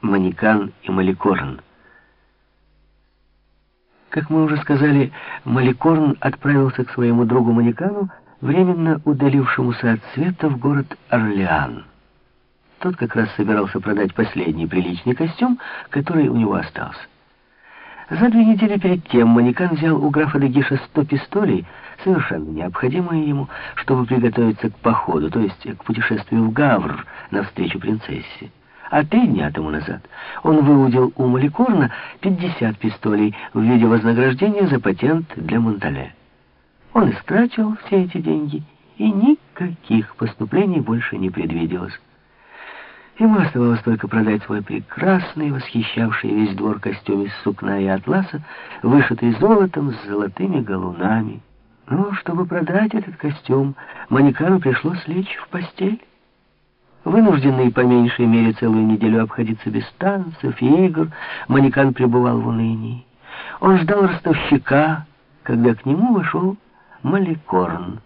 Манекан и Маликорн. Как мы уже сказали, Маликорн отправился к своему другу Манекану, временно удалившемуся от света в город Орлеан. Тот как раз собирался продать последний приличный костюм, который у него остался. За две недели перед тем Манекан взял у графа Дегиша сто пистолей, совершенно необходимые ему, чтобы приготовиться к походу, то есть к путешествию в Гавр навстречу принцессе. А три дня тому назад он выудил у Маликорна 50 пистолей в виде вознаграждения за патент для Монтале. Он истратил все эти деньги, и никаких поступлений больше не предвиделось. Ему оставалось только продать свой прекрасный, восхищавший весь двор костюм из сукна и атласа, вышитый золотом с золотыми галунами. Но чтобы продать этот костюм, Манекану пришлось лечь в постель. Вынужденный по меньшей мере целую неделю обходиться без танцев и игр, Манекан пребывал в унынии. Он ждал ростовщика, когда к нему вошел Маликорн.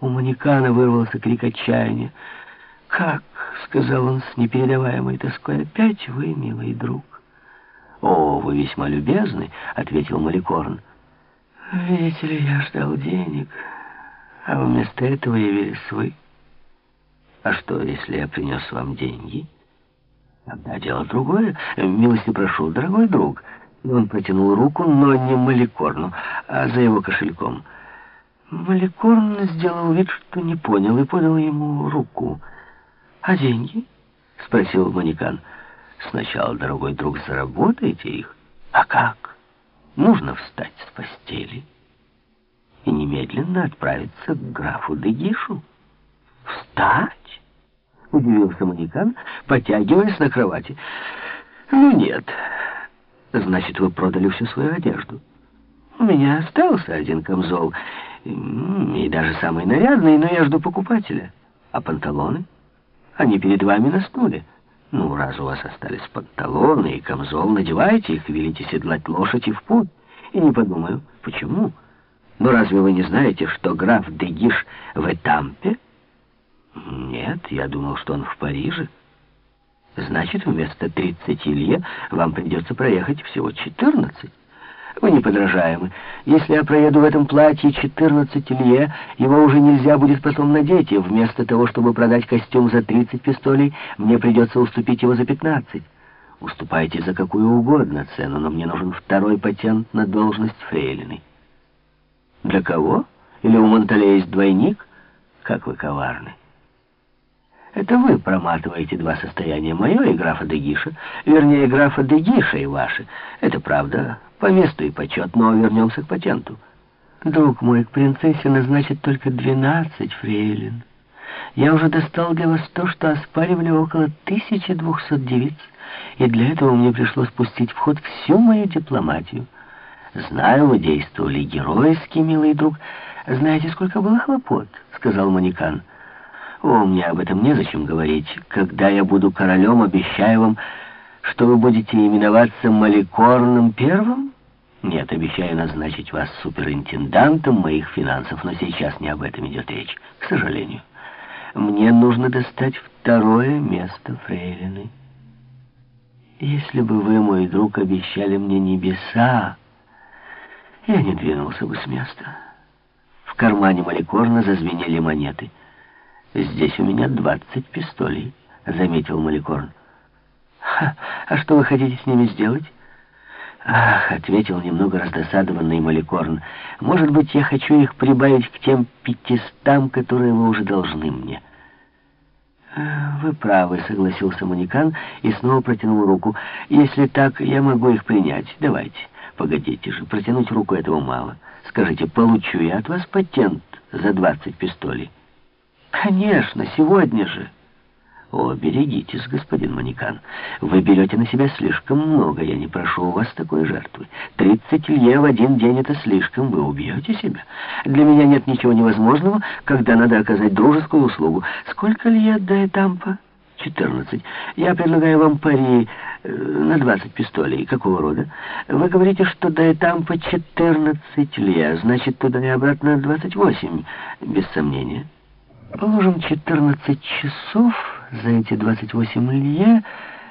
У Манекана вырвался крик отчаяния. «Как?» — сказал он с непередаваемой тоской. «Опять вы, милый друг?» «О, вы весьма любезны», — ответил Маликорн. «Видите ли, я ждал денег, а вместо этого явились вы». А что, если я принес вам деньги? Тогда дело другое. Милости прошу, дорогой друг. Он протянул руку, но не Маликорну, а за его кошельком. Маликорн сделал вид, что не понял, и подал ему руку. «А деньги?» — спросил Манекан. «Сначала, дорогой друг, заработайте их. А как? Нужно встать с постели и немедленно отправиться к графу Дегишу». «Встать?» — удивился манекан, потягиваясь на кровати. «Ну нет. Значит, вы продали всю свою одежду. У меня остался один камзол, и даже самый нарядный, но я жду покупателя. А панталоны? Они перед вами на стуле. Ну, раз у вас остались панталоны и камзол, надевайте их, велите седлать лошадь и в путь. И не подумаю, почему? Но разве вы не знаете, что граф Дегиш в Этампе нет, я думал, что он в Париже. Значит, вместо 30 лье вам придется проехать всего 14. Вы неподражаемы. Если я проеду в этом платье 14 лье, его уже нельзя будет потом надеть, и вместо того, чтобы продать костюм за 30 пистолей, мне придется уступить его за 15. Уступайте за какую угодно цену, но мне нужен второй патент на должность фрейлины. Для кого? Или у Монтале есть двойник? Как вы коварны. Это вы проматываете два состояния, мое и графа Дегиша. Вернее, графа Дегиша и ваше. Это правда, по месту и почет, но вернемся к патенту. Друг мой, к принцессе назначат только 12 фрейлин. Я уже достал для вас то, что оспаривали около 1200 девиц, и для этого мне пришлось пустить в ход всю мою дипломатию. Знаю, вы действовали геройски, милый друг. Знаете, сколько было хлопот, — сказал Манекан. — о, мне об этом незачем говорить. Когда я буду королем, обещаю вам, что вы будете именоваться Маликорным первым? Нет, обещаю назначить вас суперинтендантом моих финансов, но сейчас не об этом идет речь, к сожалению. Мне нужно достать второе место фрейлины. Если бы вы, мой друг, обещали мне небеса, я не двинулся бы с места. В кармане Маликорна зазвенели монеты — «Здесь у меня двадцать пистолей», — заметил Маликорн. «А что вы хотите с ними сделать?» «Ах», — ответил немного раздосадованный Маликорн, «может быть, я хочу их прибавить к тем пятистам, которые вы уже должны мне». «А, «Вы правы», — согласился Манекан и снова протянул руку. «Если так, я могу их принять. Давайте». «Погодите же, протянуть руку этого мало. Скажите, получу я от вас патент за двадцать пистолей?» Конечно, сегодня же. О, берегитесь, господин Манекан. Вы берете на себя слишком много. Я не прошу у вас такой жертвы. Тридцать лье в один день — это слишком. Вы убьете себя. Для меня нет ничего невозможного, когда надо оказать дружескую услугу. Сколько лье до Этампа? Четырнадцать. Я предлагаю вам пари э, на двадцать пистолей. Какого рода? Вы говорите, что до Этампа четырнадцать лье. Значит, туда и обратно двадцать восемь. Без сомнения. Положим, 14 часов за эти 28 лье